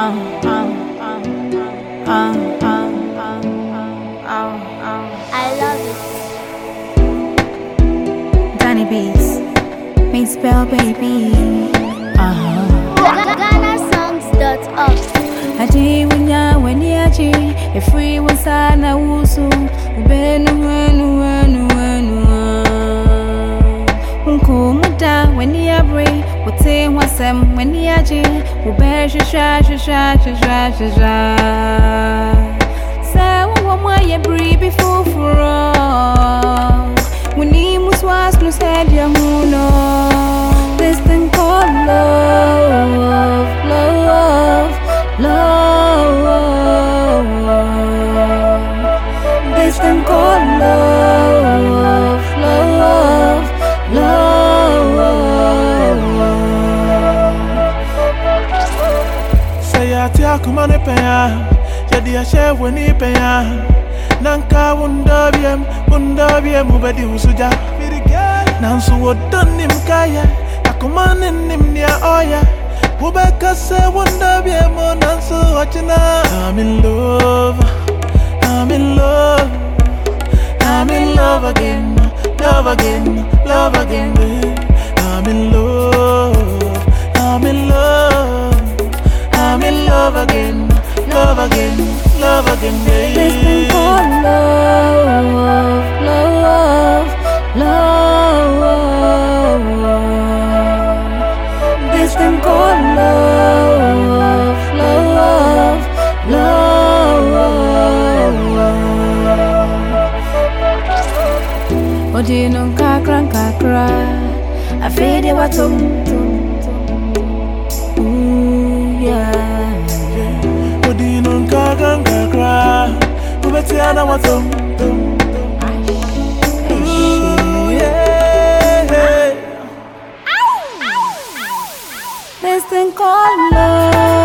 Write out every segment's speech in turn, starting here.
I love it. Danny Beats, me spell baby. Uh-huh. GhanaSongs.org. Aji wunya weni aji, efri wasana wusu, ubenu wenu wenu wenu. Unko muda weni abri, wote wasem weni aji, ube shasha shasha shasha shasha. Say wo mo ye bribi thing called love, love, love. This thing called love, wo so gya nanso wɔdɔ nim kayɛ akoma ne nim nea ɔyɛ wobɛka sɛ wo ndɔ biam nanso ɔkyena I'm in love I'm in love. I'm in love again love again love again love again, love again, baby. love, love, love. This thing called love, love, love. Odino kakra kakra, afede watum ubeti ana watom tom. Ooh. This thing called love,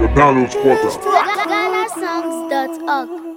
The Download Spotter. GhanaSongs.org.